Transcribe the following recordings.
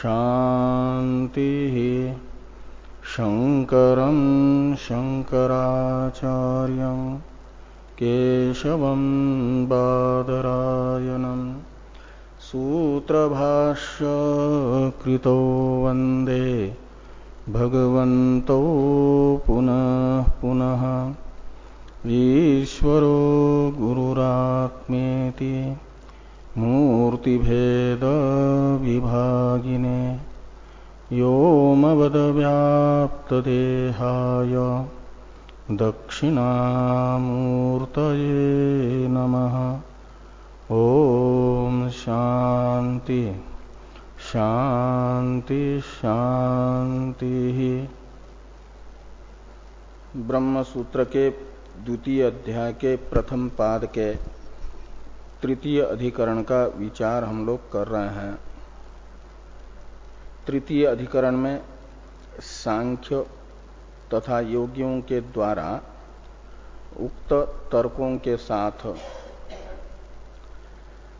शान्तिः शङ्करं शङ्कराचार्यं केशवं बादरायणम् सूत्रभाष्यकृतो वंदे भगवन्तौ पुनः पुनः ईश्वरो गुरुरात्मेति मूर्तिभेदविभागिने व्योमवदव्याप्तदेहाय दक्षिणामूर्तये नमः। ओम शांति शांति शांति ब्रह्म सूत्र के द्वितीय अध्याय के प्रथम पाद के तृतीय अधिकरण का विचार हम लोग कर रहे हैं। तृतीय अधिकरण में सांख्य तथा योगियों के द्वारा उक्त तर्कों के साथ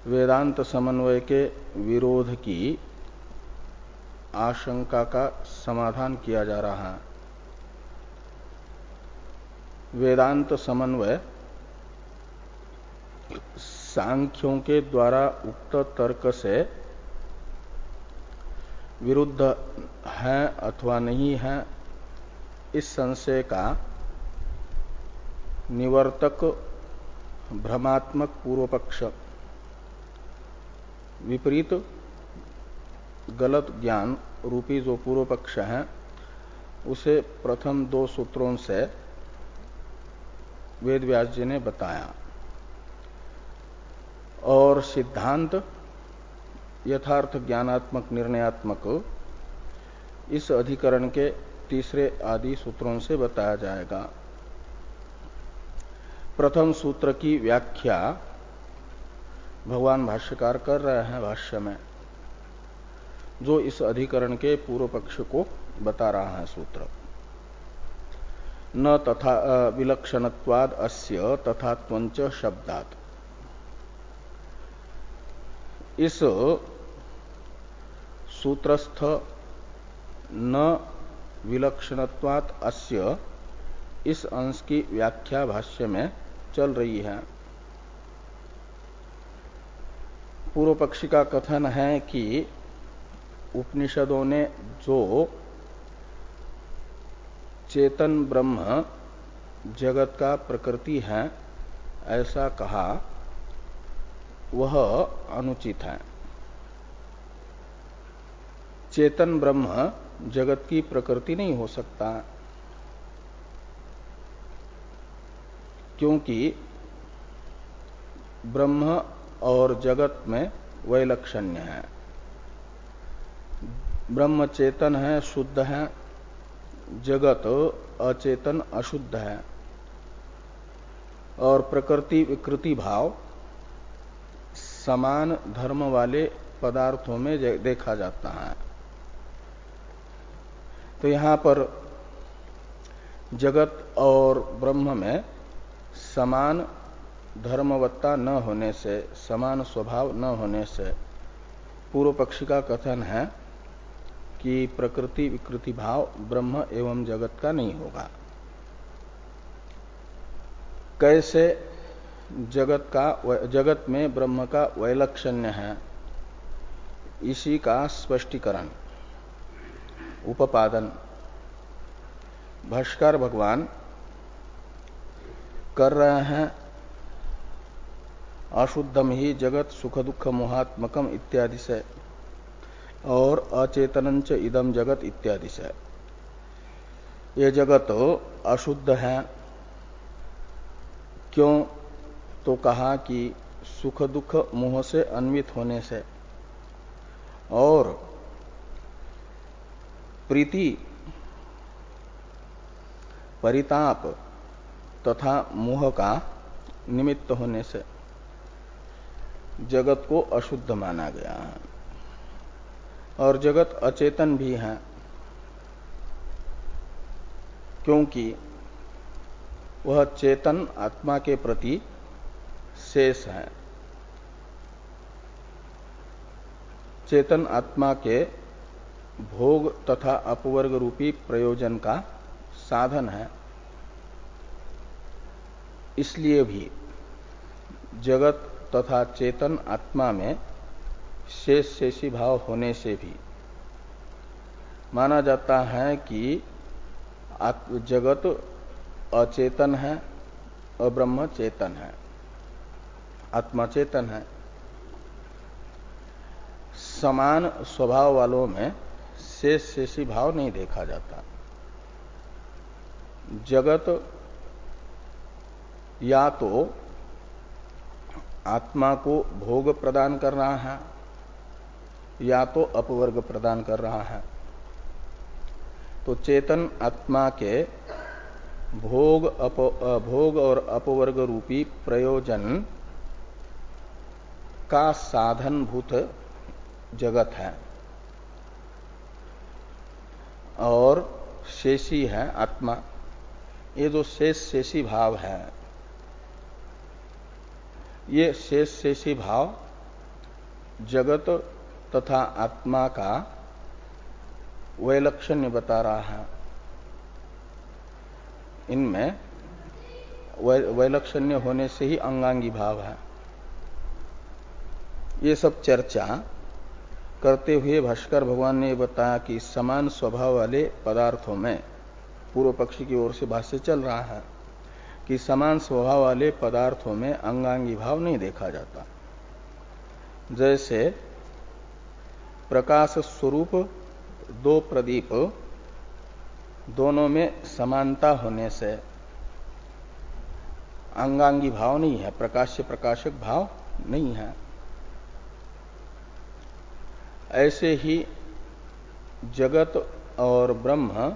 वेदांत समन्वय के विरोध की आशंका का समाधान किया जा रहा है। वेदांत समन्वय सांख्यों के द्वारा उक्त तर्क से विरुद्ध है अथवा नहीं है, इस संशय का निवर्तक भ्रमात्मक पूर्व पक्ष विपरीत गलत ज्ञान रूपी जो पूर्व पक्ष है, उसे प्रथम दो सूत्रों से वेद व्यास जी ने बताया। और सिद्धांत यथार्थ ज्ञानात्मक, निर्णयात्मक इस अधिकरण के तीसरे आदि सूत्रों से बताया जाएगा। प्रथम सूत्र की व्याख्या भगवान भाष्यकार कर रहे हैं भाष्य में, जो इस अधिकरण के पूर्व पक्ष को बता रहा है सूत्र। न तथा विलक्षणत्वाद अस्य तथा शब्दात। इस सूत्रस्थ न विलक्षणत्वात अस्य इस अंश की व्याख्या भाष्य में चल रही है। पूर्व पक्षी का कथन है कि उपनिषदों ने जो चेतन ब्रह्म जगत का प्रकृति है, ऐसा कहा वह अनुचित है। चेतन ब्रह्म जगत की प्रकृति नहीं हो सकता। क्योंकि ब्रह्म और जगत में वैलक्षण्य है। ब्रह्म चेतन है, शुद्ध है, जगत अचेतन, अशुद्ध है। और प्रकृति विकृति भाव समान धर्म वाले पदार्थों में देखा जाता है। तो यहाँ पर जगत और ब्रह्म में समान धर्मवत्ता न होने से, समान स्वभाव न होने से पूर्व पक्षी का कथन है कि प्रकृति विकृति भाव ब्रह्म एवं जगत का नहीं होगा। कैसे जगत का जगत में ब्रह्म का वैलक्षण्य है। इसी का स्पष्टीकरण। उपादन भाष्कर भगवान कर रहे हैं, अशुद्धम ही जगत सुख दुख मोहात्मकम इत्यादि से, और अचेतन च इदम जगत इत्यादि से। ये जगत अशुद्ध है। क्यों? तो कहा कि सुख दुख मोह से अन्वित होने से। और प्रीति, परिताप तथा मोह का निमित्त होने से जगत को अशुद्ध माना गया है। और जगत अचेतन भी है, क्योंकि वह चेतन आत्मा के प्रति शेष है। चेतन आत्मा के भोग तथा अपवर्ग रूपी प्रयोजन का साधन है। इसलिए भी जगत तथा चेतन आत्मा में शेष शेषी भाव होने से भी माना जाता है कि जगत अचेतन है और ब्रह्म चेतन है। आत्मा चेतन है। समान स्वभाव वालों में शेष शेषी भाव नहीं देखा जाता। जगत या तो आत्मा को भोग प्रदान कर रहा है या तो अपवर्ग प्रदान कर रहा है। तो चेतन आत्मा के भोग अप, भोग और अपवर्ग रूपी प्रयोजन का साधन भूत जगत है। और शेषी है आत्मा। ये जो शेष शेषी भाव है, ये शेष शेषी भाव जगत तथा आत्मा का वैलक्षण्य बता रहा है। इनमें वैलक्षण्य होने से ही अंगांगी भाव है। ये सब चर्चा करते हुए भास्कर भगवान ने बताया कि समान स्वभाव वाले पदार्थों में पूर्व पक्षी की ओर से भाष्य चल रहा है कि समान स्वभाव वाले पदार्थों में अंगांगी भाव नहीं देखा जाता। जैसे प्रकाश स्वरूप दो प्रदीप दोनों में समानता होने से अंगांगी भाव नहीं है प्रकाश से प्रकाशक भाव नहीं है। ऐसे ही जगत और ब्रह्म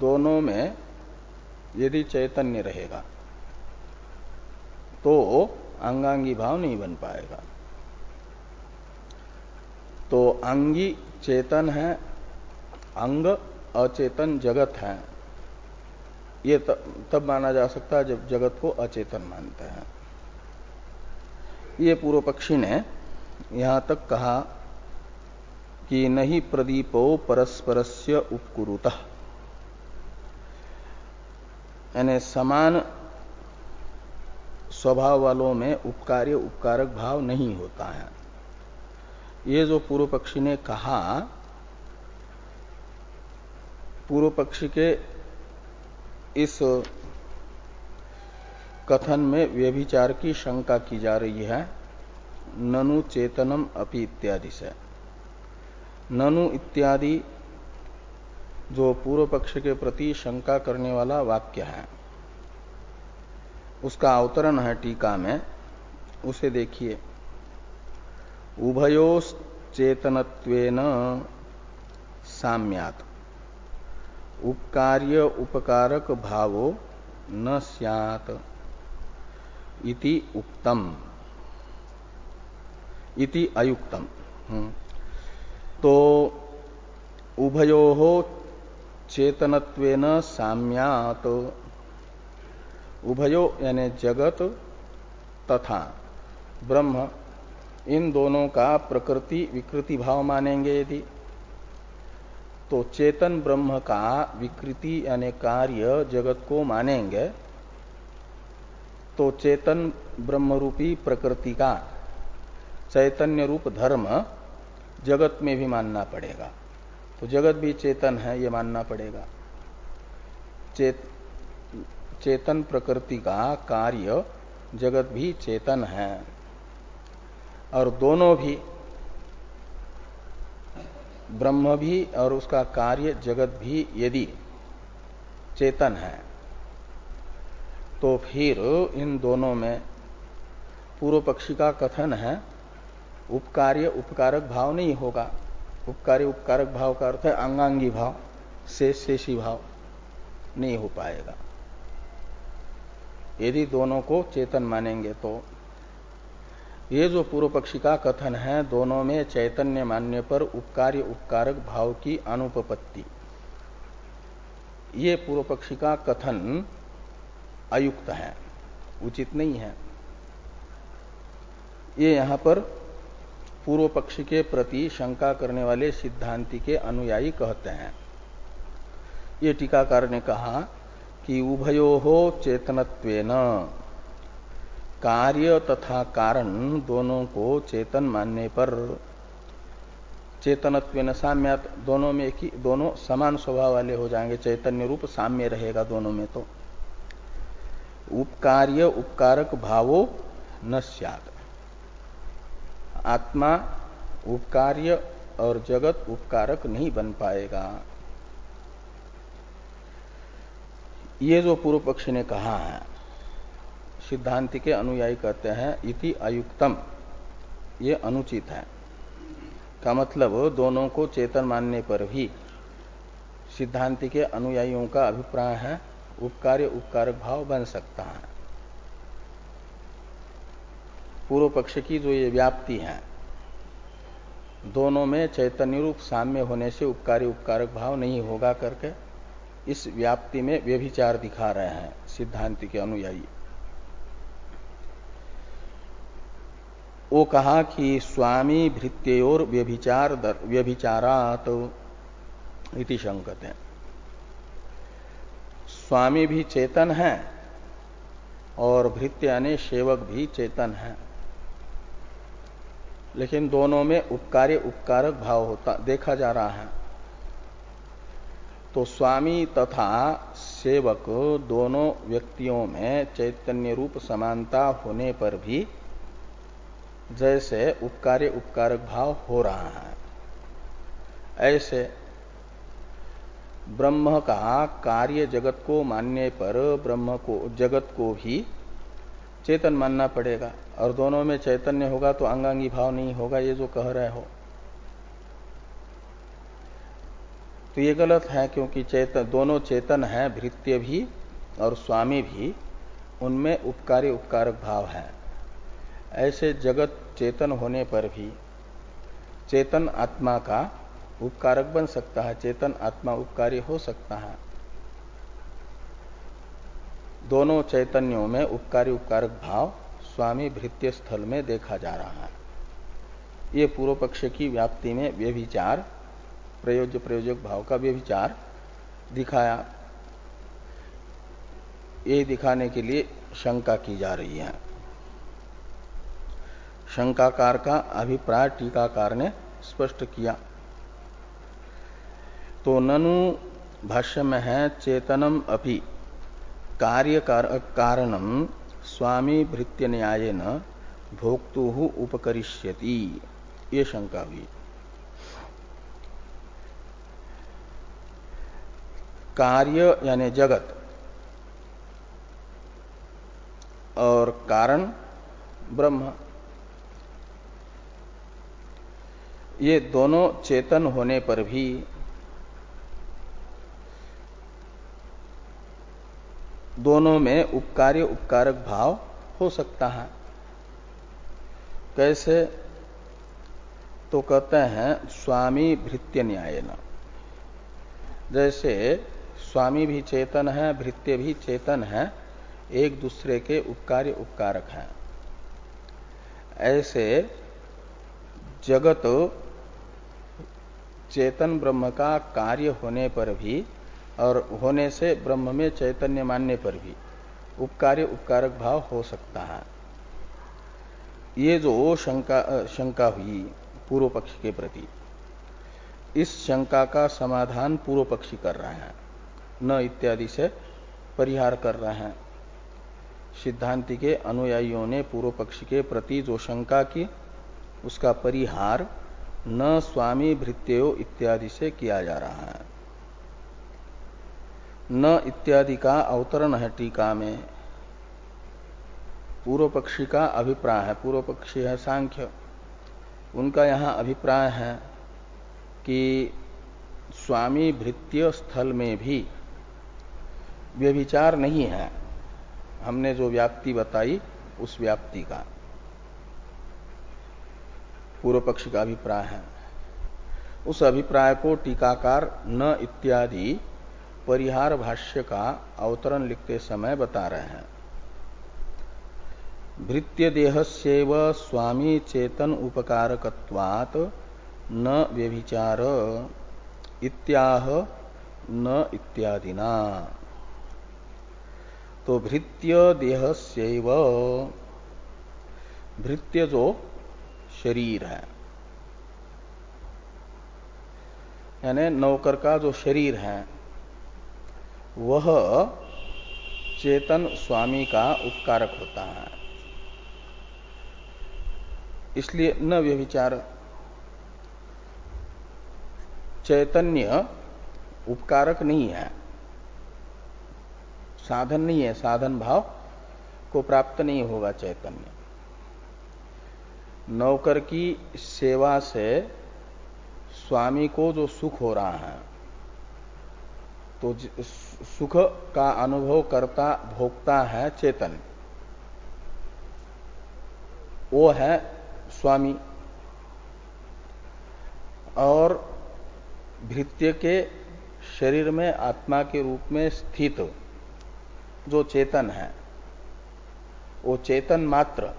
दोनों में यदि चैतन्य रहेगा तो अंगांगी भाव नहीं बन पाएगा। तो अंगी चेतन है, अंग अचेतन जगत है। ये तब माना जा सकता है जब जगत को अचेतन मानते हैं। ये पूर्व पक्षी ने यहाँ तक कहा कि नहीं प्रदीपो परस्परस्य उपकुरुत। यानी समान स्वभाव वालों में उपकार्य, उपकारक भाव नहीं होता है। ये जो पूर्व पक्षी ने कहा, पूर्व पक्षी के इस कथन में व्यभिचार की शंका की जा रही है, ननु चेतनम अपि इत्यादि से। ननु इत्यादि जो पूर्व पक्ष के प्रति शंका करने वाला वाक्य है। उसका अवतरण है टीका में। उसे देखिए। उभयोश्चेतनत्वेन साम्यात। उपकार्य उपकारक भावो न सैत इति उक्तम। इति अयुक्तम। हम्म। तो उभयो चेतनत्वेन साम्यात। उभयो यानी जगत तथा ब्रह्म, इन दोनों का प्रकृति विकृति भाव मानेंगे यदि। तो चेतन ब्रह्म का विकृति यानी कार्य जगत को मानेंगे तो चेतन ब्रह्म रूपी प्रकृति का चैतन्य रूप धर्म जगत में भी मानना पड़ेगा। तो जगत भी चेतन है, ये मानना पड़ेगा। चेत, चेतन प्रकृति का कार्य जगत भी चेतन है। और दोनों भी, ब्रह्म भी और उसका कार्य जगत भी यदि चेतन है तो फिर इन दोनों में पूर्व पक्षी का कथन है उपकार्य उपकारक भाव नहीं होगा। उपकार्य उपकारक भाव का अर्थ है अंगांगी भाव से शेषी भाव नहीं हो पाएगा। यदि दोनों को चेतन मानेंगे तो। ये जो पूर्व पक्षी का कथन है, दोनों में चैतन्य मान्य पर उपकार्य उपकारक भाव की अनुपपत्ति। ये पूर्व पक्षी का कथन अयुक्त है, उचित नहीं है। ये यहाँ पर पूर्व पक्ष के प्रति शंका करने वाले सिद्धांति के अनुयायी कहते हैं। ये टीकाकार ने कहा कि उभयो हो चेतनत्वेन। कार्य तथा कारण दोनों को चेतन मानने पर चेतनत्व साम्यात दोनों में ही दोनों समान स्वभाव वाले हो जाएँगे। चैतन्य रूप साम्य रहेगा दोनों में तो। उपकार्य उपकारक भावो न सद आत्मा उपकार्य और जगत उपकारक नहीं बन पाएगा। ये जो पूर्व पक्ष ने कहा है, सिद्धांति के अनुयायी कहते हैं, इति अयुक्तम। ये अनुचित है। का मतलब दोनों को चेतन मानने पर भी सिद्धांति के अनुयायियों का अभिप्राय है, उपकार्य उपकारक भाव बन सकता है। पूर्व पक्ष की जो ये व्याप्ति है, दोनों में चैतन्य रूप साम्य होने से उपकारी उपकारक भाव नहीं होगा करके इस व्याप्ति में व्यभिचार दिखा रहे हैं, सिद्धांति के अनुयायी। वो कहा कि स्वामी भृत्योर व्यभिचार व्यभिचारात इति संकत है स्वामी भी चेतन है और भृत्य यानी सेवक भी चेतन है। लेकिन दोनों में उपकार्य उपकारक भाव होता, देखा जा रहा है। तो स्वामी तथा सेवक दोनों व्यक्तियों में चैतन्य रूप समानता होने पर भी जैसे उपकार्य उपकारक भाव हो रहा है। ऐसे ब्रह्म का कार्य जगत को मानने पर ब्रह्म को, जगत को भी चेतन मानना पड़ेगा। और दोनों में चैतन्य होगा तो अंगांगी भाव नहीं होगा, ये जो कह रहे हो। तो ये गलत है क्योंकि चेतन, दोनों चेतन है, भृत्य भी और स्वामी भी, उनमें उपकारी उपकारक भाव है। ऐसे जगत चेतन होने पर भी चेतन आत्मा का उपकारक बन सकता है, चेतन आत्मा उपकारी हो सकता है। दोनों चैतन्यों में उपकारी उपकारक भाव स्वामी भृत्य स्थल में देखा जा रहा है। ये पूर्व पक्ष की व्याप्ति में व्यभिचार, प्रयोज्य प्रयोजक भाव का व्यभिचार दिखाया। ये दिखाने के लिए शंका की जा रही है। शंकाकार का अभिप्राय टीकाकार ने स्पष्ट किया। तो ननु भाष्य में है चेतनम अपि कार्य कारणम स्वामी भृत्य न्याय न भोक्तु उपकरिष्यति। ये शंका हुई। कार्य यानी जगत और कारण ब्रह्म। ये दोनों चेतन होने पर भी दोनों में उपकार्य, उपकारक भाव हो सकता है। कैसे? तो कहते हैं, स्वामी भृत्य न्याय जैसे, स्वामी भी चेतन है, भृत्य भी चेतन है, एक दूसरे के उपकार्य, उपकारक हैं। ऐसे, जगत चेतन ब्रह्म का कार्य होने पर भी और होने से ब्रह्म में चैतन्य मानने पर भी उपकार्य उपकारक भाव हो सकता है। ये जो शंका शंका हुई पूर्व पक्ष के प्रति, इस शंका का समाधान पूर्व पक्षी कर रहे हैं, न इत्यादि से परिहार कर रहे हैं। सिद्धांति के अनुयायियों ने पूर्व पक्षी के प्रति जो शंका की, उसका परिहार न स्वामी भृत्यो इत्यादि से किया जा रहा है। न इत्यादि का अवतरण है टीका में। पूर्व पक्षी का अभिप्राय है पूर्व पक्षी है सांख्य। उनका यहाँ अभिप्राय है कि स्वामी भृत्य स्थल में भी व्यभिचार नहीं है। हमने जो व्याप्ति बताई, उस व्याप्ति का पूर्व पक्ष का अभिप्राय है। उस अभिप्राय को टीकाकार न इत्यादि परिहार भाष्य का अवतरण लिखते समय बता रहे हैं। भृत्य देहस्यव स्वामी चेतन उपकारकत्वात् न व्यभिचार इत्याह न इत्यादिना। तो भृत्य देहस्यव, भृत्य जो शरीर है, यानी नौकर का जो शरीर है वह चेतन स्वामी का उपकारक होता है। इसलिए न व्यभिचार। चैतन्य उपकारक नहीं है। साधन नहीं है, साधन भाव को प्राप्त नहीं होगा चैतन्य। नौकर की सेवा से स्वामी को जो सुख हो रहा है तो सुख का अनुभव करता, भोगता है चेतन। वो है स्वामी। और भृत्य के शरीर में, आत्मा के रूप में स्थित जो चेतन है, वो चेतन मात्र।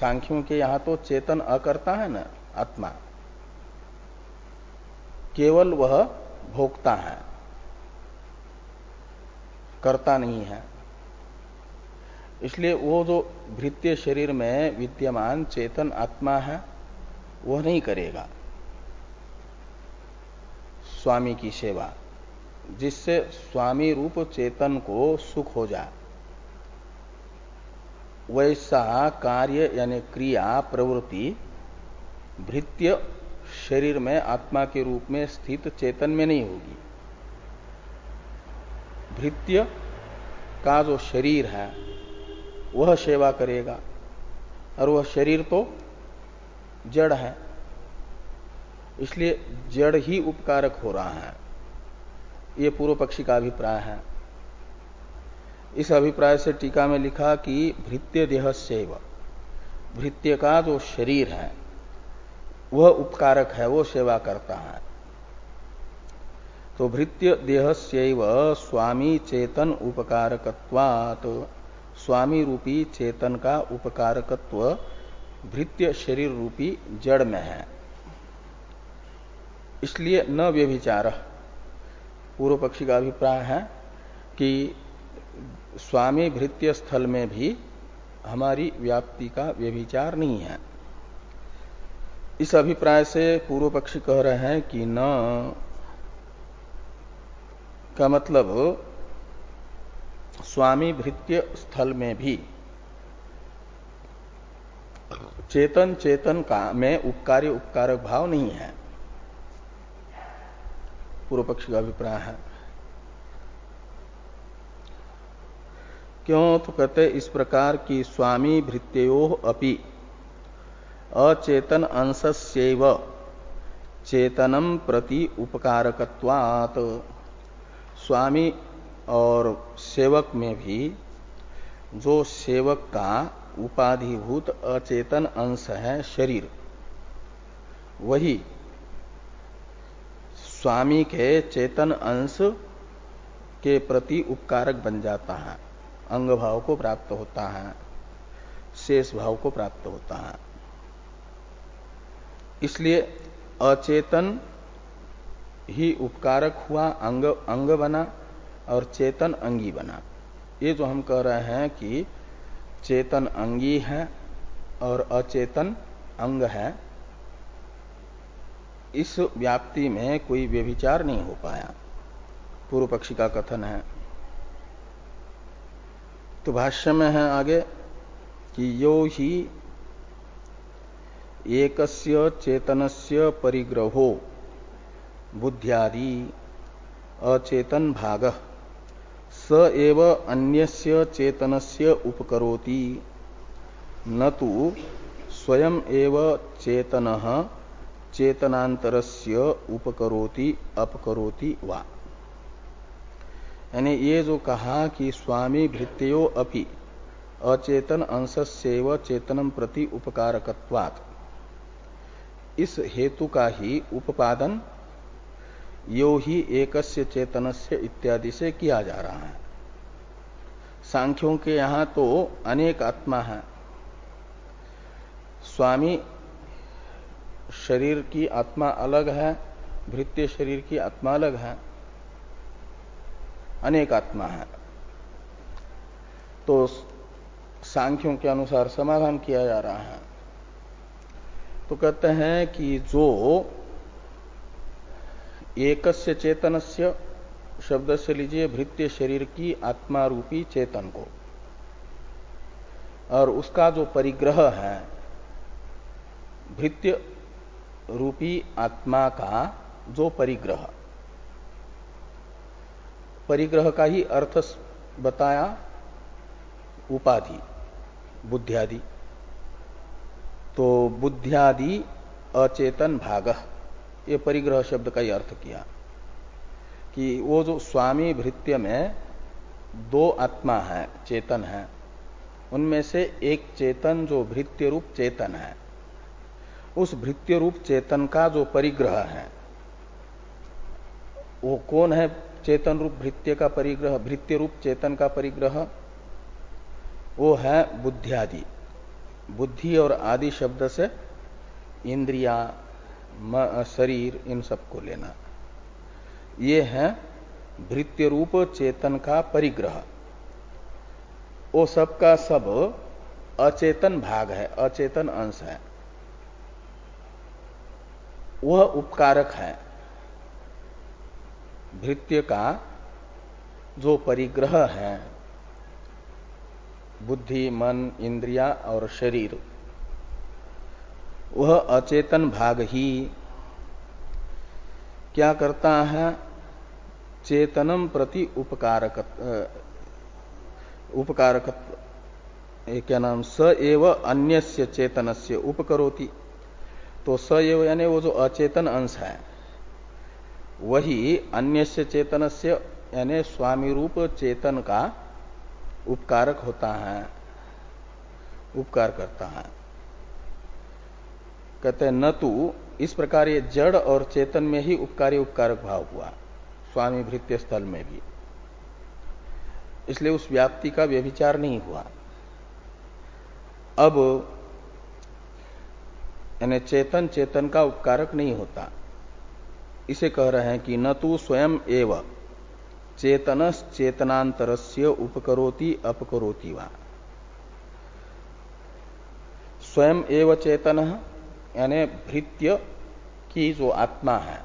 सांख्यों के यहाँ तो चेतन अकर्ता है ना, आत्मा। केवल वह भोगता है। करता नहीं है। इसलिए वो जो भृत्य शरीर में विद्यमान चेतन आत्मा है, वह नहीं करेगा। स्वामी की सेवा, जिससे स्वामी रूप चेतन को सुख हो जाए। वैसा कार्य यानी क्रिया प्रवृत्ति भृत्य शरीर में आत्मा के रूप में स्थित चेतन में नहीं होगी। भृत्य का जो शरीर है, वह सेवा करेगा। और वह शरीर तो जड़ है, इसलिए जड़ ही उपकारक हो रहा है। ये पूर्व पक्षी का अभिप्राय है। इस अभिप्राय से टीका में लिखा कि भृत्य देह सेव, भृत्य का जो शरीर है, वह उपकारक है, वो सेवा करता है। तो भृत्य देह स्वामी चेतन उपकारकत्वात। स्वामी रूपी चेतन का उपकारकत्व भृत्य शरीर रूपी जड़ में है। इसलिए न व्यभिचार। पूर्व पक्षी का अभिप्राय है कि स्वामी भृत्य स्थल में भी हमारी व्याप्ति का व्यभिचार नहीं है। इस अभिप्राय से पूर्व पक्षी कह रहे हैं कि न का मतलब स्वामी भृत्य स्थल में भी चेतन चेतन का में उपकार्य उपकारक भाव नहीं है। पूर्व पक्ष का अभिप्राय है। क्यों तो कहते इस प्रकार की स्वामी भृत्यो अपि अचेतन अंशस्यव चेतनम प्रति उपकारकत्वात्। स्वामी और सेवक में भी जो सेवक का उपाधिभूत अचेतन अंश है शरीर, वही स्वामी के चेतन अंश के प्रति उपकारक बन जाता है, अंग भाव को प्राप्त होता है, शेष भाव को प्राप्त होता है। इसलिए अचेतन ही उपकारक हुआ, अंग अंग बना और चेतन अंगी बना। ये जो हम कह रहे हैं कि चेतन अंगी है और अचेतन अंग है, इस व्याप्ति में कोई व्यभिचार नहीं हो पाया। पूर्व पक्षी का कथन है। तो भाष्य में है आगे कि यो ही एकस्य चेतनस्य परिग्रहो। बुद्ध्यादि अचेतन भाग। स एव अन्यस्य चेतनस्य उपकरोति। न तो स्वयं एव चेतन चेतनांतरस्य उपकरोति, अपकरोति वा। यानी ये जो कहा कि स्वामी भृत्यो अपि अचेतन अंशस्यव चेतनम प्रति उपकारकत्वात्। इस हेतु का ही उपादन यो ही एकस्य चेतनस्य इत्यादि से किया जा रहा है। सांख्यों के यहाँ तो अनेक आत्मा है। स्वामी, शरीर की आत्मा अलग है, भृत्य शरीर की आत्मा अलग है। अनेक आत्मा है। तो सांख्यों के अनुसार समाधान किया जा रहा है। तो कहते हैं कि जो एकस्य चेतनस्य शब्द से लीजिए भृत्य शरीर की आत्मा रूपी चेतन को। और उसका जो परिग्रह है, भृत्य रूपी आत्मा का जो परिग्रह। परिग्रह का ही अर्थ बताया, उपाधि, बुद्धियादि। तो बुद्धियादि अचेतन भाग। ये परिग्रह शब्द का ही अर्थ किया कि वो जो स्वामी भृत्य में दो आत्मा है, चेतन है, उनमें से एक चेतन जो भृत्य रूप चेतन है, उस भृत्य रूप चेतन का जो परिग्रह है, वो कौन है चेतन रूप भृत्य का परिग्रह भृत्य रूप चेतन का परिग्रह? वो है बुद्धियादि। बुद्धि और आदि शब्द से इंद्रिया शरीर, इन सबको लेना। ये है भृत्य रूप चेतन का परिग्रह। वो सब का सब अचेतन भाग है, अचेतन अंश है। वह उपकारक है। भृत्य का जो परिग्रह है, बुद्धि, मन, इंद्रिया और शरीर वह अचेतन भाग ही। क्या करता है? चेतनम प्रति उपकारक उपकारक क्या नाम? स एव अन्यस्य चेतनस्य उपकरोति। तो स एव यानी वो जो अचेतन अंश है, वही अन्य चेतन से यानी स्वामी रूप चेतन का उपकारक होता है, उपकार करता है। कहते न तो इस प्रकार ये जड़ और चेतन में ही उपकारी उपकारक भाव हुआ, स्वामी भृत्य स्थल में भी। इसलिए उस व्याप्ति का व्यभिचार नहीं हुआ। अब, यानी चेतन चेतन का उपकारक नहीं होता। इसे कह रहे हैं कि न तो स्वयं एव चेतन चेतनांतर उपकरोति अपकरोति वा। स्वयं एव चेतन यानी भृत्य की जो आत्मा है,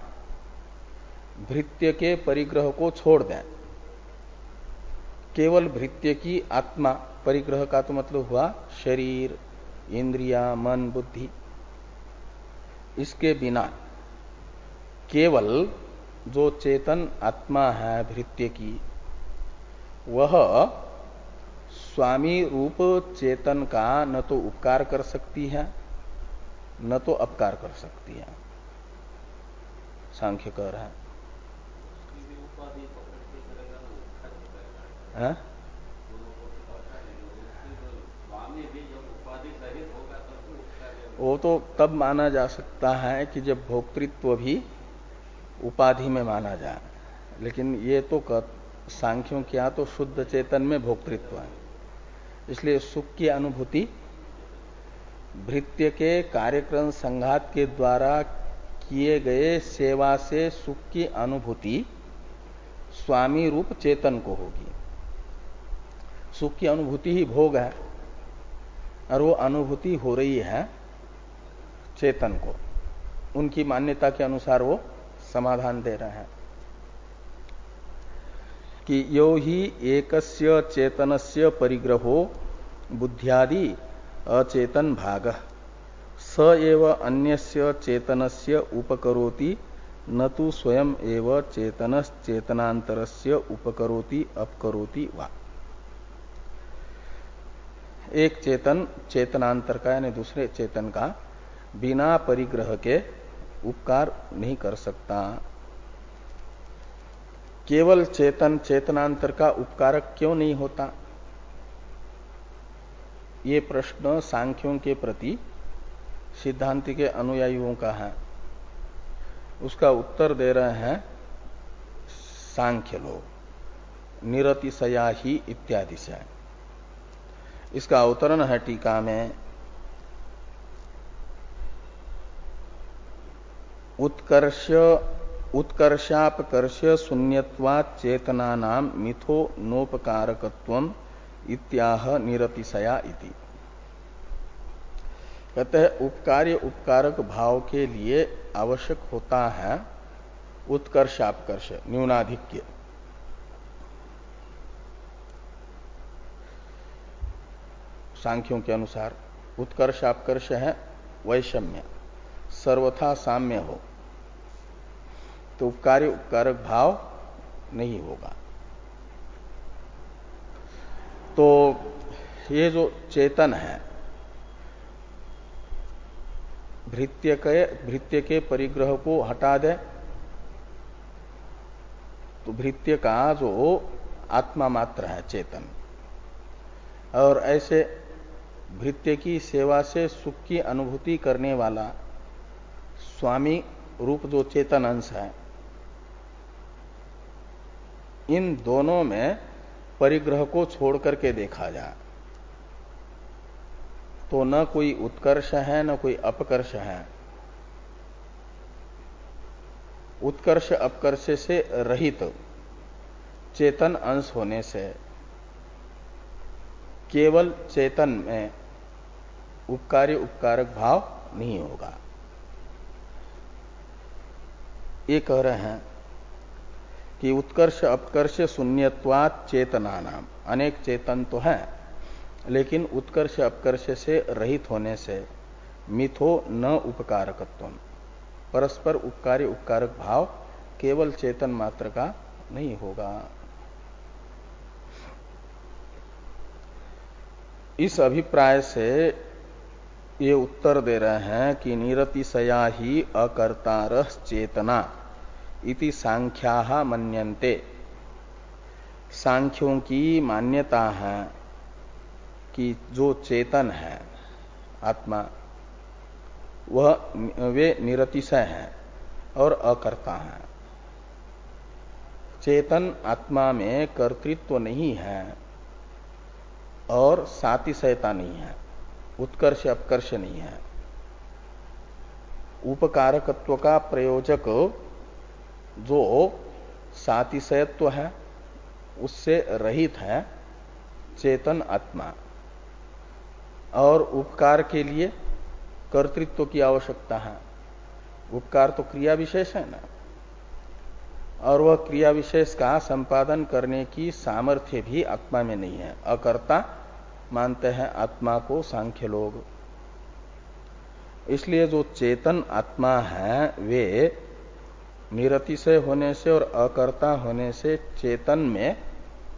भृत्य के परिग्रह को छोड़ दें। केवल भृत्य की आत्मा परिग्रह का तो मतलब हुआ शरीर, इंद्रिया, मन, बुद्धि। इसके बिना केवल जो चेतन आत्मा है भृत्य की, वह स्वामी रूप चेतन का न तो उपकार कर सकती है न तो अपकार कर सकती है। सांख्य कह रहा है? वो तो तब माना जा सकता है कि जब भोक्तृत्व भी उपाधि में माना जाए। लेकिन ये तो सांख्यों क्या तो शुद्ध चेतन में भोक्तृत्व है। इसलिए सुख की अनुभूति भृत्य के कार्यक्रम संघात के द्वारा किए गए सेवा से सुख की अनुभूति स्वामी रूप चेतन को होगी। सुख की अनुभूति ही भोग है, और वो अनुभूति हो रही है चेतन को। उनकी मान्यता के अनुसार वो समाधान दे रहे हैं। कि यो ही एकस्य चेतनस्य परिग्रहो बुद्धियादि अचेतन भाग। स एव अन्यस्य चेतनस्य उपकरोति, न तो स्वयं एव चेतन चेतनांतरस्य उपकरोति, अपकरोति वा। एक चेतन चेतनांतर का, यानी दूसरे चेतन का बिना परिग्रह के उपकार नहीं कर सकता। केवल चेतन चेतनांतर का उपकारक क्यों नहीं होता? ये प्रश्न सांख्यों के प्रति, सिद्धांति के अनुयायियों का है। उसका उत्तर दे रहे हैं, सांख्य लोग, निरतिशया ही इत्यादि से। इसका अवतरण है टीका में, उत्कर्ष, उत्कर्षापकर्ष शून्यवाद चेतना नाम मिथो नोपकारकत्व इत्याह निरतिशया इति। कहते हैं उपकार्य उपकारक भाव के लिए आवश्यक होता है उत्कर्षापकर्ष, न्यूनाधिक्य। सांख्यों के अनुसार उत्कर्ष आपकर्ष है वैषम्य, सर्वथा साम्य हो तो उपकार्य उपकारक भाव नहीं होगा। तो ये जो चेतन है, भृत्य के भृत्य के परिग्रह को हटा दे। तो भृत्य का जो आत्मा मात्र है, चेतन। और ऐसे भृत्य की सेवा से सुख की अनुभूति करने वाला स्वामी रूप जो चेतन अंश है, इन दोनों में परिग्रह को छोड़ करके देखा जाए तो न कोई उत्कर्ष है, न कोई अपकर्ष है। उत्कर्ष अपकर्ष से रहित चेतन अंश होने से, केवल चेतन में उपकार्य उपकारक भाव नहीं होगा। ये कह रहे हैं कि उत्कर्ष, अपकर्ष शून्यवाद चेतना नाम अनेक चेतन तो है, लेकिन उत्कर्ष, अपकर्ष से रहित होने से मिथो न उपकारकत्व परस्पर उपकारी, उपकारक भाव केवल चेतन मात्र का नहीं होगा। इस अभिप्राय से ये उत्तर दे रहे हैं कि निरतिशया ही अकर्तार चेतना इति सांख्या मन्यन्ते। सांख्यों की मान्यता है कि जो चेतन है, आत्मा, वह वे निरतिशय है और अकर्ता है। चेतन आत्मा में कर्तृत्व नहीं है और सातिशयता नहीं है, उत्कर्ष अपकर्ष नहीं है। उपकारकत्व का प्रयोजक जो सातिशयत्व है, उससे रहित है चेतन आत्मा। और उपकार के लिए कर्तृत्व की आवश्यकता है। उपकार तो क्रिया विशेष है ना। और वह क्रिया विशेष का संपादन करने की सामर्थ्य भी आत्मा में नहीं है। अकर्ता मानते हैं आत्मा को सांख्य लोग। इसलिए जो चेतन आत्मा है, वे निरतिशय होने से और अकर्ता होने से चेतन में,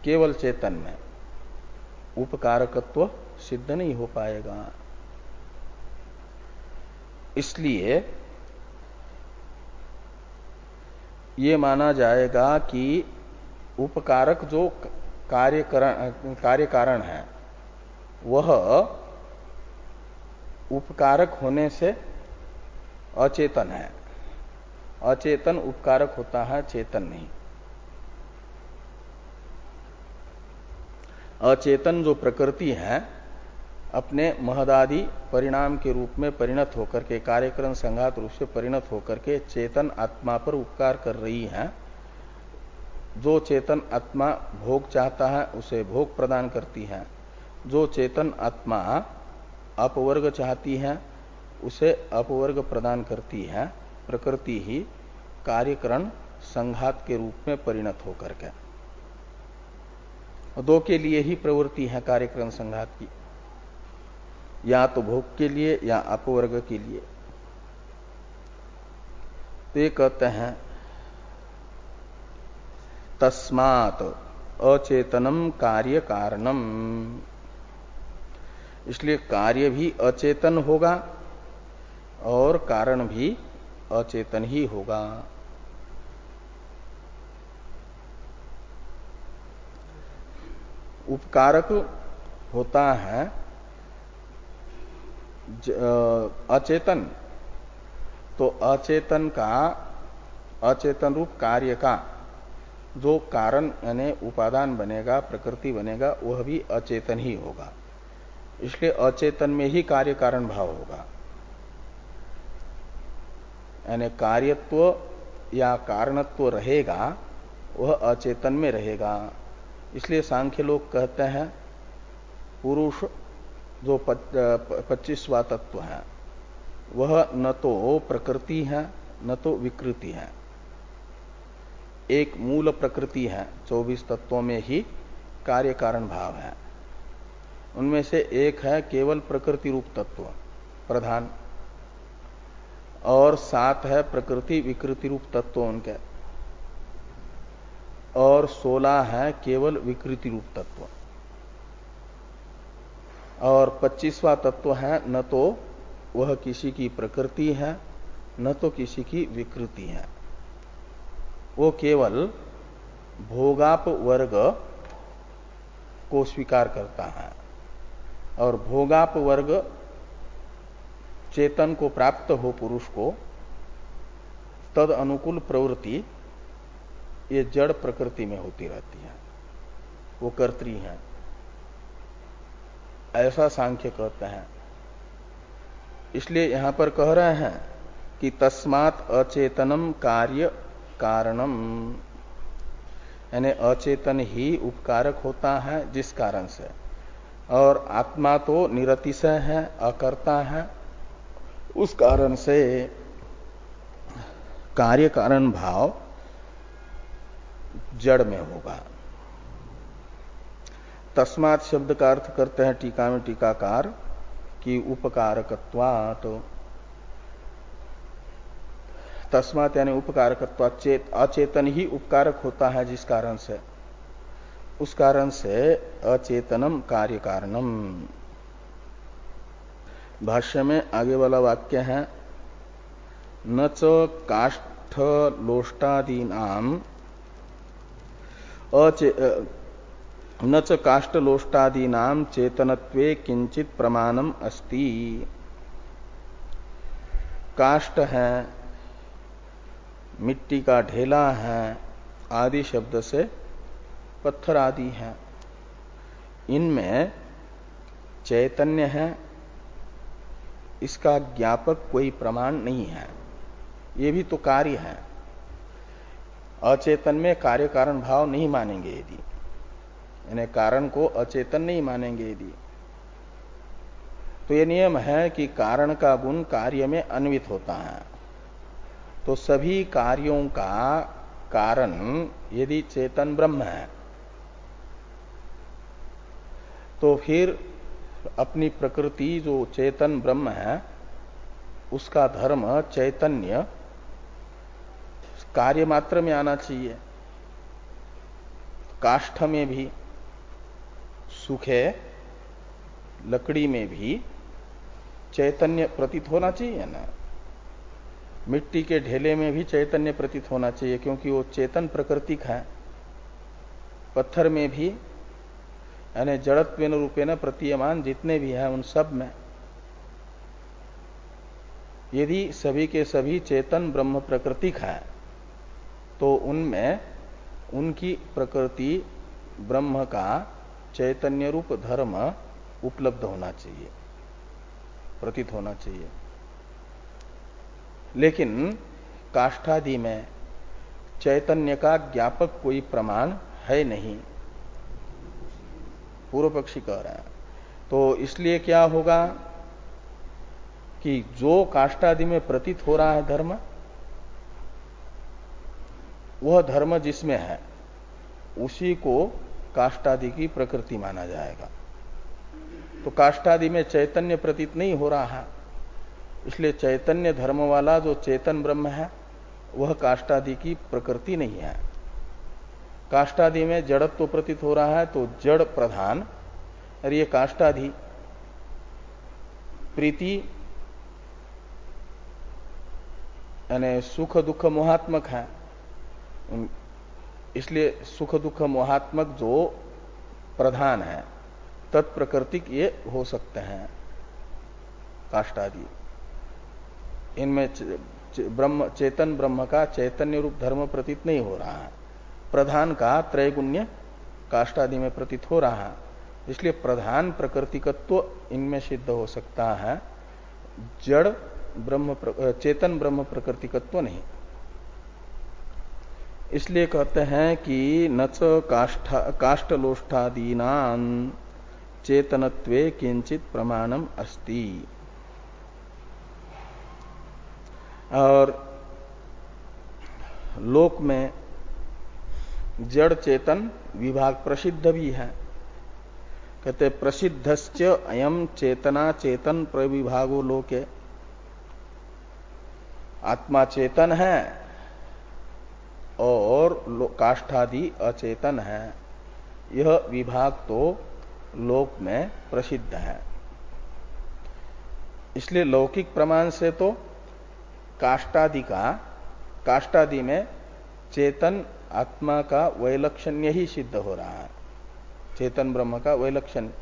केवल चेतन में, उपकारकत्व सिद्ध नहीं हो पाएगा। इसलिए ये माना जाएगा कि उपकारक जो कार्य कार्य कारण है, वह उपकारक होने से अचेतन है। अचेतन उपकारक होता है, चेतन नहीं। अचेतन जो प्रकृति है, अपने महदादि परिणाम के रूप में परिणत होकर के, कार्यक्रम संघात रूप से परिणत होकर के, चेतन आत्मा पर उपकार कर रही है। जो चेतन आत्मा भोग चाहता है, उसे भोग प्रदान करती है। जो चेतन आत्मा अपवर्ग चाहती है, उसे अपवर्ग प्रदान करती है। प्रकृति ही कार्यकरण संघात के रूप में परिणत होकर के। दो के लिए ही प्रवृत्ति है कार्यक्रम संघात की। या तो भोग के लिए या अपवर्ग के लिए। तो ये कहते हैं, तस्मात अचेतनम कार्य कारणम। इसलिए कार्य भी अचेतन होगा और कारण भी अचेतन ही होगा। उपकारक होता है अचेतन। तो अचेतन का, अचेतन रूप कार्य का, जो कारण यानी उपादान बनेगा, प्रकृति बनेगा, वह भी अचेतन ही होगा। इसलिए अचेतन में ही कार्य कारण भाव होगा। यानी कार्यत्व या कारणत्व रहेगा, वह अचेतन में रहेगा। इसलिए सांख्य लोग कहते हैं, पुरुष जो पच्चीसवा तत्व है, वह न तो प्रकृति है, न तो विकृति है। एक मूल प्रकृति है 24 तत्वों में ही कार्य कारण भाव है। उनमें से एक है केवल प्रकृति रूप तत्व, प्रधान। और सात है प्रकृति विकृति रूप तत्व उनके। और सोलह है केवल विकृति रूप तत्व। और पच्चीसवा तत्व है न तो वह किसी की प्रकृति है, न तो किसी की विकृति है। वो केवल भोगाप वर्ग को स्वीकार करता है। और भोगाप वर्ग चेतन को प्राप्त हो पुरुष को, तद अनुकूल प्रवृत्ति ये जड़ प्रकृति में होती रहती है। वो कर्त्री है। ऐसा सांख्य कहते हैं। इसलिए यहाँ पर कह रहे हैं कि तस्मात अचेतनम कार्य कारणम। यानी अचेतन ही उपकारक होता है जिस कारण से। और आत्मा तो निरतिशय है, अकर्ता है उस कारण से कार्य कारण भाव जड़ में होगा। तस्मात शब्द का अर्थ करते हैं टीका में टीकाकार की उपकारकत्वात। तो तस्मात यानी उपकारकत्वात चेत, अचेतन ही उपकारक होता है जिस कारण से। उस कारण से अचेतनम कार्य कारणम। भाष्य में आगे वाला वाक्य है, न च काष्ठ लोष्टादीनाम न च काष्टलोष्टादीनाम चेतनत्वे किंचित प्रमाणम अस्ति। काष्ट है, मिट्टी का ढेला है, आदि शब्द से पत्थर आदि है। इनमें चैतन्य है इसका ज्ञापक कोई प्रमाण नहीं है। ये भी तो कार्य है। अचेतन में कार्य कारण भाव नहीं मानेंगे यदि। यानी कारण को अचेतन नहीं मानेंगे यदि। तो ये नियम है कि कारण का गुण कार्य में अन्वित होता है। तो सभी कार्यों का कारण यदि चेतन ब्रह्म है तो फिर अपनी प्रकृति जो चेतन ब्रह्म है, उसका धर्म चैतन्य कार्य मात्र में आना चाहिए। काष्ठ में भी, सुखे लकड़ी में भी चैतन्य प्रतीत होना चाहिए ना? मिट्टी के ढेले में भी चैतन्य प्रतीत होना चाहिए, क्योंकि वो चेतन प्रकृतिक है। पत्थर में भी यानी जड़त्व रूपे न, प्रतीयमान जितने भी हैं उन सब में। यदि सभी के सभी चेतन ब्रह्म प्रकृतिक है तो उनमें उनकी प्रकृति ब्रह्म का चैतन्य रूप धर्म उपलब्ध होना चाहिए, प्रतीत होना चाहिए। लेकिन काष्ठादि में चैतन्य का ज्ञापक कोई प्रमाण है नहीं। पूर्व पक्षी कह रहे हैं। तो इसलिए क्या होगा कि जो काष्ठादि में प्रतीत हो रहा है धर्म, वह धर्म जिसमें है, उसी को काष्टादि की प्रकृति माना जाएगा। तो काष्टादि में चैतन्य प्रतीत नहीं हो रहा है, इसलिए चैतन्य धर्म वाला जो चेतन ब्रह्म है, वह काष्टादि की प्रकृति नहीं है। काष्टादि में जड़त्व तो प्रतीत हो रहा है तो जड़ प्रधान। और ये काष्टाधि प्रीति, यानी सुख दुख मोहात्मक है। इसलिए सुख दुख मोहात्मक जो प्रधान है, तत्प्रकृतिक ये हो सकते हैं काष्टादि इनमें ब्रह्म, चेतन ब्रह्म का चैतन्य रूप धर्म प्रतीत नहीं हो रहा है। प्रधान का त्रैगुण्य काष्टादि में प्रतीत हो रहा इसलिए प्रधान प्रकृतिकत्व इनमें सिद्ध हो सकता है। जड़ ब्रह्म चेतन ब्रह्म प्रकृतिकत्व नहीं। इसलिए कहते हैं कि नच काष्ठा, काष्ठलोष्ठादीना चेतनत्वे किंचित प्रमाणम अस्ति। और लोक में जड़ चेतन विभाग प्रसिद्ध भी है। कहते, प्रसिद्धश्च अयम चेतना चेतन प्रविभागो लोके। आत्मा चेतन है और काष्ठादि अचेतन है। यह विभाग तो लोक में प्रसिद्ध है। इसलिए लौकिक प्रमाण से तो काष्टादि का काष्टादि में चेतन आत्मा का वैलक्षण्य ही सिद्ध हो रहा है। चेतन ब्रह्म का वैलक्षण्य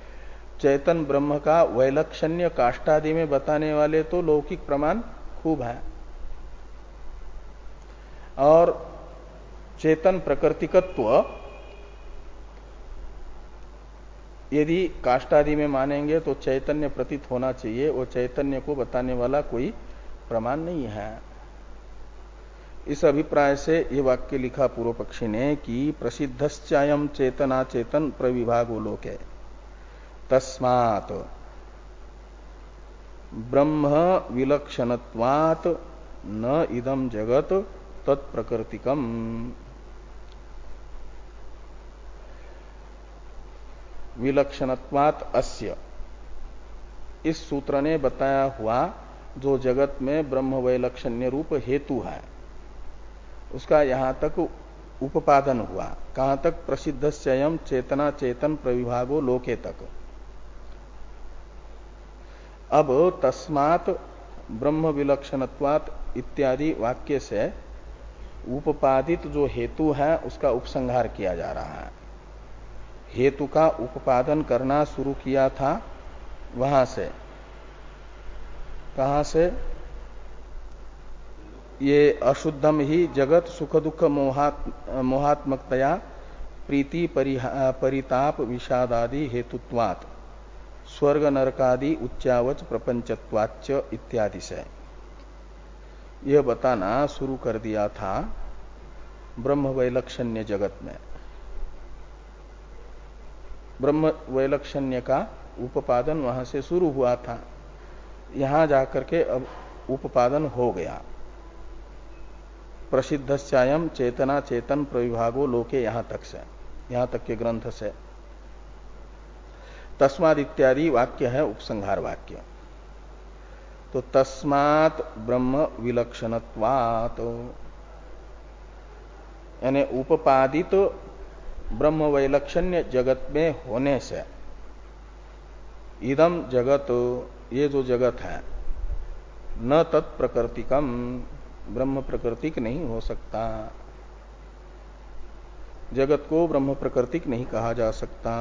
चेतन ब्रह्म का वैलक्षण्य काष्टादि में बताने वाले तो लौकिक प्रमाण खूब है। और चेतन प्रकृतिकत्व यदि काष्टादि में मानेंगे तो चैतन्य प्रतीत होना चाहिए, वो चैतन्य को बताने वाला कोई प्रमाण नहीं है। इस अभिप्राय से ये वाक्य लिखा पूर्व पक्षी ने कि प्रसिद्धश्चायम चेतना चेतन प्रविभागो लोके। तस्मात ब्रह्म विलक्षणत्वात न इदम जगत तत्प्रकृतिकम। विलक्षणत्वात अस्य। इस सूत्र ने बताया हुआ, जो जगत में ब्रह्म वैलक्षण्य रूप हेतु है। उसका यहाँ तक उपादन हुआ। कहाँ तक? प्रसिद्ध स्वयं चेतना चेतन प्रविभागो लोके तक। अब तस्मात ब्रह्म विलक्षणत्वात इत्यादि वाक्य से उपादित जो हेतु है, उसका उपसंहार किया जा रहा है। हेतु का उपादन करना शुरू किया था, वहाँ से। कहा से? ये अशुद्धम ही जगत सुख दुख मोहात्, मोहात्मकतया प्रीति परिताप विषादादि हेतुत्वात्। स्वर्ग नरकादि उच्चावच प्रपंचत्वाच इत्यादि से। यह बताना शुरू कर दिया था ब्रह्म वैलक्षण्य जगत में। ब्रह्म वैलक्षण्य का उपादन वहाँ से शुरू हुआ था। यहाँ जाकर के अब उपादन हो गया। प्रसिद्धश्चायम चेतना चेतन प्रविभागो लोके यहाँ तक से, यहाँ तक के ग्रंथ से। तस्माद इत्यादि वाक्य है उपसंहार वाक्य। तो तस्मात ब्रह्म विलक्षणत्वात। यानी उपपादित ब्रह्म वैलक्षण्य जगत में होने से इदम जगत, ये जो जगत है, न तत्प्रकृतिकम। ब्रह्म प्रकृतिक नहीं हो सकता। जगत को ब्रह्म प्रकृतिक नहीं कहा जा सकता।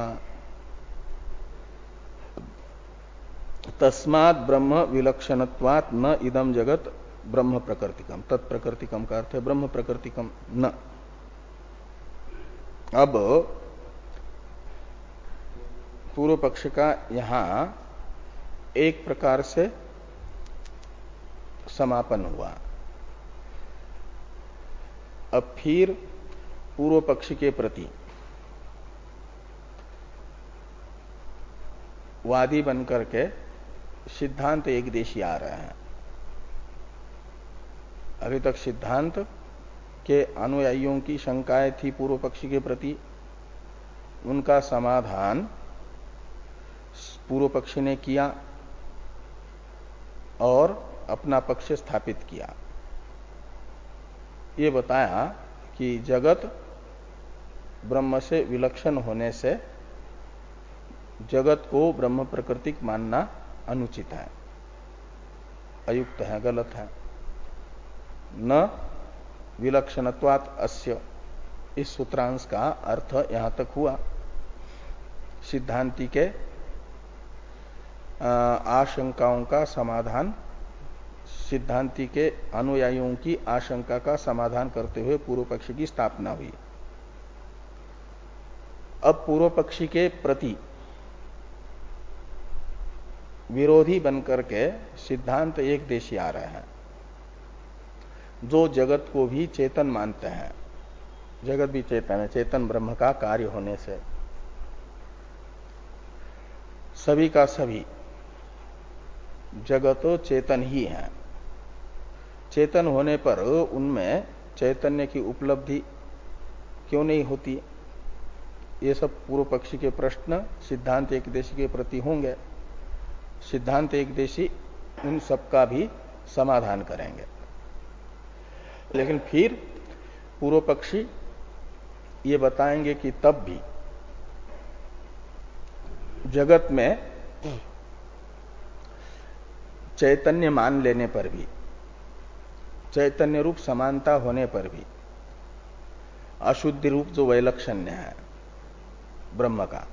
तस्मात ब्रह्म विलक्षणत्वात न इदम जगत ब्रह्म प्रकृतिकम तत्प्रकृतिकम का अर्थ है ब्रह्म प्रकृतिकम न। अब पूर्व पक्ष का यहाँ एक प्रकार से समापन हुआ। अब फिर पूर्व पक्ष के प्रति वादी बनकर के सिद्धांत एक देशी आ रहे हैं। अभी तक सिद्धांत के अनुयायियों की शंकाएँ थी पूर्व पक्षी के प्रति। उनका समाधान पूर्व पक्षी ने किया और अपना पक्ष स्थापित किया। ये बताया कि जगत ब्रह्म से विलक्षण होने से जगत को ब्रह्म प्रकृतिक मानना अनुचित है। अयुक्त है, गलत है। न विलक्षणत्वात अस्य। इस सूत्रांश का अर्थ यहाँ तक हुआ। सिद्धांति के आशंकाओं का समाधान सिद्धांति के अनुयायियों की आशंका का समाधान करते हुए पूर्व पक्षी की स्थापना हुई। अब पूर्व पक्षी के प्रति विरोधी बनकर के सिद्धांत एक देशी आ रहे हैं, जो जगत को भी चेतन मानते हैं। जगत भी चेतन है, चेतन ब्रह्म का कार्य होने से। सभी का सभी, जगत चेतन ही है। चेतन होने पर उनमें चैतन्य की उपलब्धि क्यों नहीं होती? ये सब पूर्व पक्षी के प्रश्न सिद्धांत एक देशी के प्रति होंगे। सिद्धांत एक देशी उन सबका भी समाधान करेंगे। लेकिन फिर पूर्व पक्षी ये बताएँगे कि तब भी जगत में चैतन्य मान लेने पर भी चैतन्य रूप समानता होने पर भी। अशुद्धि रूप जो वैलक्षण्य है, ब्रह्म का।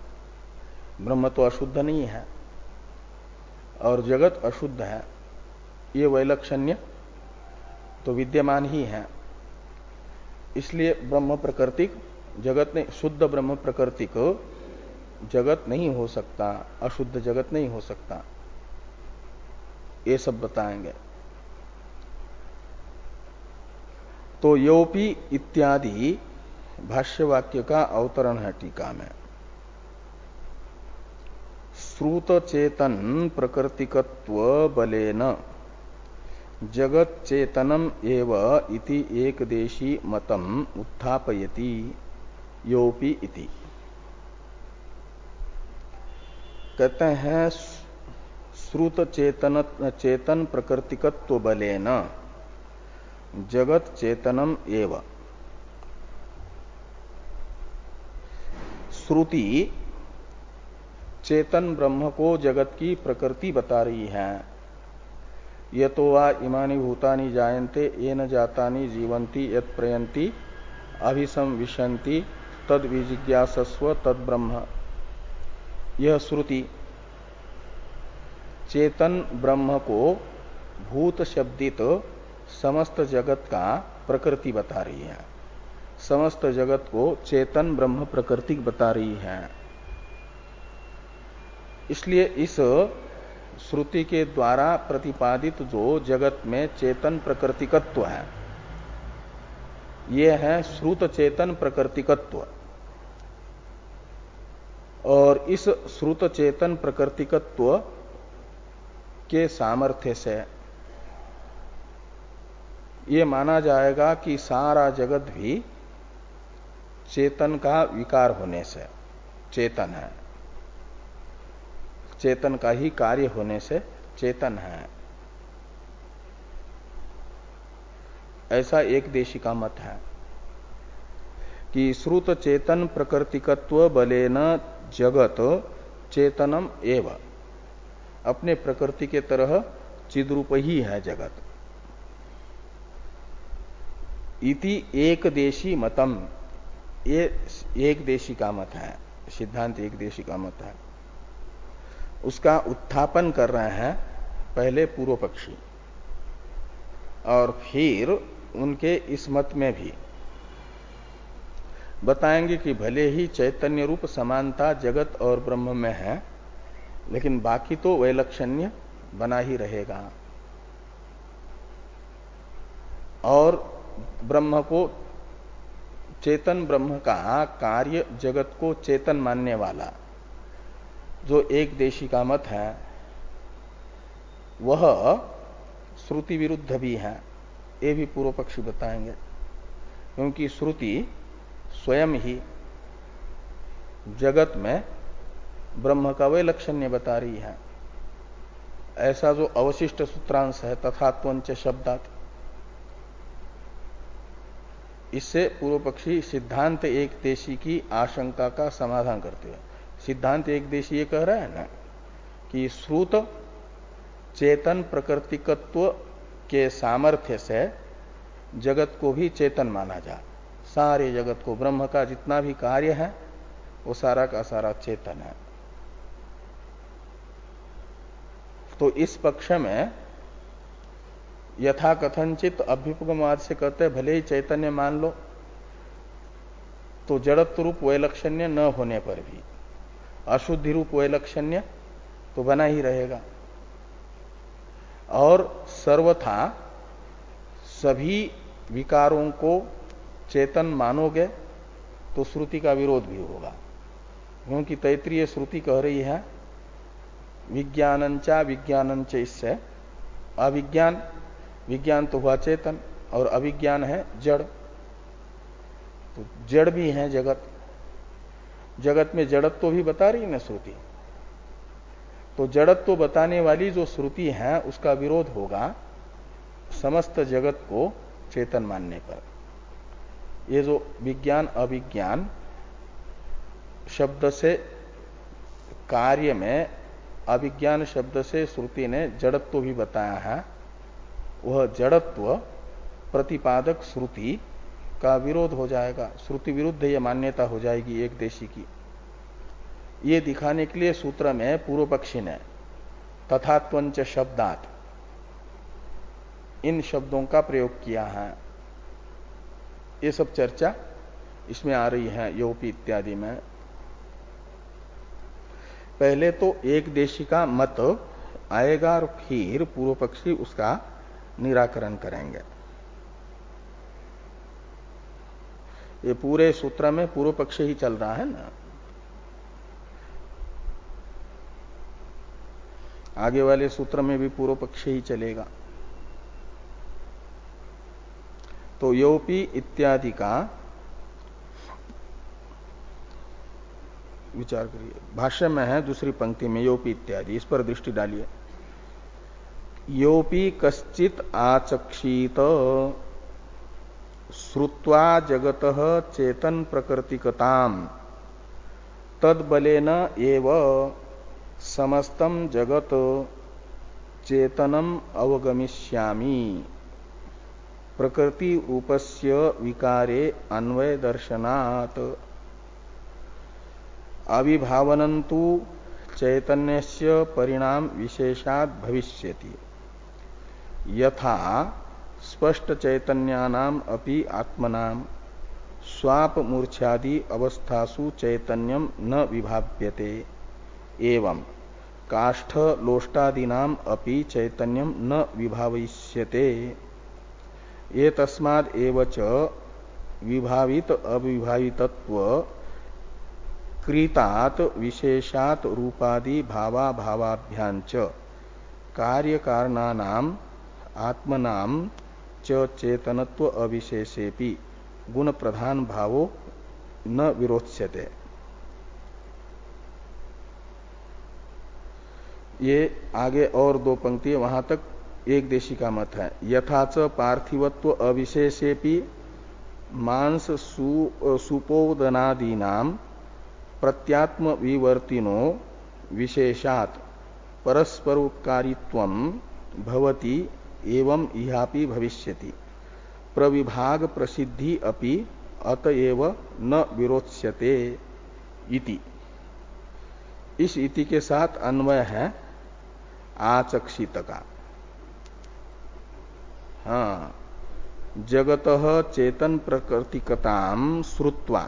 ब्रह्म तो अशुद्ध नहीं है, और जगत अशुद्ध है, ये वैलक्षण्य तो विद्यमान ही है। इसलिए ब्रह्म प्रकृतिक जगत नहीं शुद्ध ब्रह्म प्रकृति को जगत नहीं हो सकता, अशुद्ध जगत नहीं हो सकता। ये सब बताएँगे। तो योपी इत्यादि भाष्यवाक्य का अवतरण है टीका में। श्रुत चेतन प्रकृतिकत्व बलेन जगत चेतनम एव इति एक देशी मतम उत्थापयति, योपी इति। कहते हैं श्रुत चेतन चेतन प्रकृतिकत्व बलेन जगत चेतनम एव। श्रुति चेतन ब्रह्म को जगत की प्रकृति बता रही है। ये तो वा इमानी भूतानी जायन्ते, ये न जातानी जीवंती यत प्रयंती अभिसंविशंति तद विजिज्ञासस्व, तद ब्रह्म। यह श्रुति चेतन ब्रह्म को भूत शब्दित समस्त जगत का प्रकृति बता रही है। समस्त जगत को चेतन ब्रह्म प्रकृति बता रही है। इसलिए इस श्रुति के द्वारा प्रतिपादित जो जगत में चेतन प्रकृतिकत्व है, यह है श्रुत चेतन प्रकृतिकत्व। और इस श्रुत चेतन प्रकृतिकत्व के सामर्थ्य से ये माना जाएगा कि सारा जगत भी चेतन का विकार होने से, चेतन है। चेतन का ही कार्य होने से चेतन है। ऐसा एक देशी का मत है कि श्रुत चेतन प्रकृतिकत्व बलेन जगत चेतनम एव। अपने प्रकृति के तरह चिद्रूप ही है जगत। इति एक देशी मतम। ये एक देशी का मत है, सिद्धांत एक देशी का मत है। उसका उत्थापन कर रहे हैं पहले पूर्व पक्षी। और फिर उनके इस मत में भी। बताएँगे कि भले ही चैतन्य रूप समानता जगत और ब्रह्म में है, लेकिन बाकी तो वैलक्षण्य बना ही रहेगा। और ब्रह्म को चेतन ब्रह्म का कार्य जगत को चेतन मानने वाला जो एक देशी का मत है, वह श्रुति विरुद्ध भी है। ये भी पूर्व पक्षी बताएँगे, क्योंकि श्रुति स्वयं ही जगत में ब्रह्म का वह लक्षण्य बता रही है। ऐसा जो अवशिष्ट सूत्रांश है, तथात्वंच शब्दात। इससे पूर्व पक्षी सिद्धांत एक देशी की आशंका का समाधान करते हैं। सिद्धांत एक देशी ये कह रहा है ना कि श्रुत चेतन प्रकृतिकत्व के सामर्थ्य से जगत को भी चेतन माना जाए सारे जगत को ब्रह्म का जितना भी कार्य है, वो सारा का सारा चेतन है। तो इस पक्ष में यथा कथनचित अभ्युपगमवाद से कहते हैं, भले ही चैतन्य मान लो तो जड़त्व रूप वैलक्षण्य न होने पर भी। अशुद्धि रूप वैलक्षण्य तो बना ही रहेगा। और सर्वथा सभी विकारों को चेतन मानोगे तो श्रुति का विरोध भी होगा। क्योंकि तैतरीय श्रुति कह रही है, विज्ञानंचा विज्ञानंच इससे, अविज्ञान विज्ञान तो हुआ चेतन और अविज्ञान है जड़। तो जड़ भी है जगत। जगत में जड़त तो भी बता रही ना श्रुति। तो जड़त तो बताने वाली जो श्रुति है, उसका विरोध होगा समस्त जगत को चेतन मानने पर। ये जो विज्ञान, अविज्ञान शब्द से कार्य में, अविज्ञान शब्द से श्रुति ने जड़त्व भी बताया है। वह जड़त्व प्रतिपादक श्रुति का विरोध हो जाएगा। श्रुति विरुद्ध यह मान्यता हो जाएगी एक देशी की। ये दिखाने के लिए सूत्र में पूर्व पक्षी ने तथात्वंच शब्दात इन शब्दों का प्रयोग किया है। ये सब चर्चा इसमें आ रही है, योपी इत्यादि में। पहले तो एक देशी का मत आएगा और फिर पूर्व पक्षी उसका निराकरण करेंगे। ये पूरे सूत्र में पूर्व पक्ष ही चल रहा है ना। आगे वाले सूत्र में भी पूर्व पक्ष ही चलेगा। तो योपी इत्यादि का विचार करिए। भाष्य में है दूसरी पंक्ति में योपी इत्यादि, इस पर दृष्टि डालिए। योपी कश्चित आचक्षित। श्रुत्वा जगत चेतन प्रकृतिकताम। तदबलेन एव समस्तम जगत चेतनम अवगमिष्यामी। प्रकृति रूपस्य विकारे अन्वय दर्शनात्। अविभावनंतु चैतन्य परिणाम विशेषात भविष्यति। यथा स्पष्ट चैतन्यानाम अपि आत्मनाम स्वाप मूर्छादि अवस्थासु चैतन्यम न विभाव्यते एवं काष्ठ लोष्टादीनाम अपि चैतन्यम न विभाविष्यते। ये तस्माद एवच विभावित अविभावितत्व कृतात विशेषात रूपादि भावा भावाभ्यांच कार्य कारणानाम आत्मनाम च चेतनत्व अविशेषेपि गुण प्रधान भावो न विरोच्यते। ये आगे और दो पंक्ति वहाँ तक एक देशी का मत है। यथाच पार्थिवत्व अविशेषेपी मांस सु, सुपोदनादीनाम प्रत्यात्म विवर्तिनो विशेषात परस्परोपकारित्व भवति एवं इहापि भविष्यति। प्रविभाग प्रसिद्धि अपि अतएव न विरोच्यते इति। इस इति के साथ अन्वय है आचक्षित का हाँ जगत चेतन प्रकृतिकताम श्रुत्वा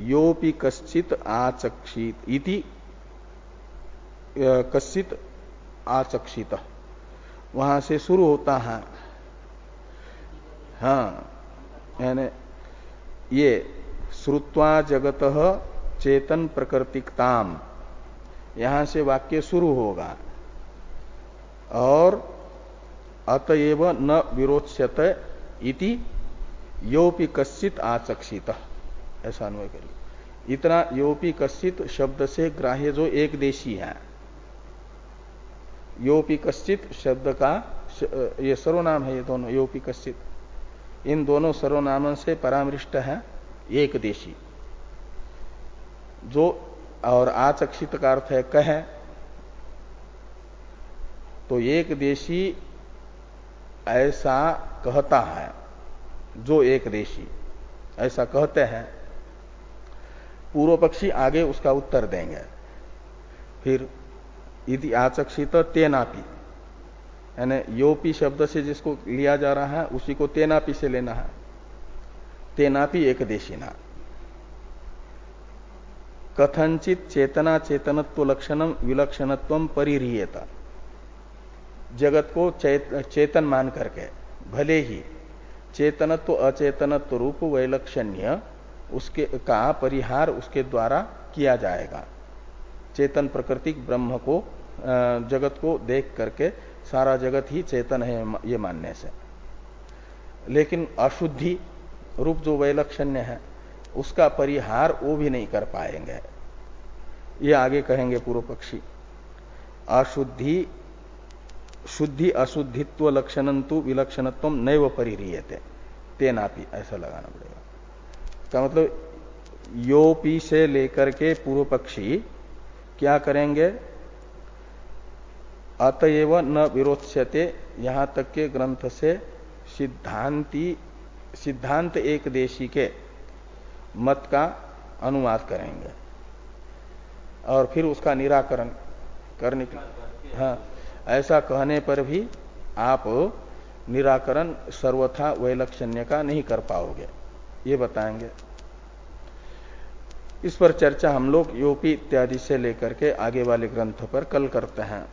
योपि कश्चित आचक्षित इति कश्चित आचक्षित। वहाँ से शुरू होता है। हाँ यानी ये श्रुत्वा जगत चेतन प्रकृतिकताम। यहाँ से वाक्य शुरू होगा। और अतएव न विरोचत इति, योपि कश्चित आचक्षित। ऐसा अनुय करिए। इतना योपि कश्चित शब्द से ग्राह्य जो एक देशी है। योपि कश्चित शब्द का ये सर्वनाम है ये दोनों, योपि कश्चित। इन दोनों सर्वनामों से परामृष्ट है एक देशी। जो, और आचक्षित का अर्थ है कह तो एक देशी ऐसा कहता है, जो एक देशी, ऐसा कहते हैं। पूर्व पक्षी आगे उसका उत्तर देंगे। फिर यदि आचक्षित तेनापी। यानी योपी शब्द से जिसको लिया जा रहा है उसी को तेनापी से लेना है। तेनापि एक देशीना। कथनचित चेतना चेतनत्व लक्षणम विलक्षणत्व परिरीयता। जगत को चेत, चेतन मान करके भले ही चेतनत्व अचेतनत्व रूप वैलक्षण्य उसके का परिहार उसके द्वारा किया जाएगा। चेतन प्रकृतिक ब्रह्म को जगत को देख करके सारा जगत ही चेतन है, ये मानने से। लेकिन अशुद्धि रूप जो वैलक्षण्य है, उसका परिहार वो भी नहीं कर पाएँगे। ये आगे कहेंगे पूर्व पक्षी, अशुद्धि, शुद्धि अशुद्धित्व लक्षण लक्षणंतु विलक्षणत्व नैव परिहते तेनापि ऐसा लगाना पड़ेगा। का मतलब योपी से लेकर के पूर्व पक्षी क्या करेंगे? अतएव न विरोध्यते यहाँ तक के ग्रंथ से सिद्धांति, सिद्धांत एक देशी के मत का अनुवाद करेंगे। और फिर उसका निराकरण करने की हाँ ऐसा कहने पर भी आप निराकरण सर्वथा वैलक्षण्य का नहीं कर पाओगे। ये बताएँगे। इस पर चर्चा हम लोग यूपी इत्यादि से लेकर के आगे वाले ग्रंथ पर कल करते हैं।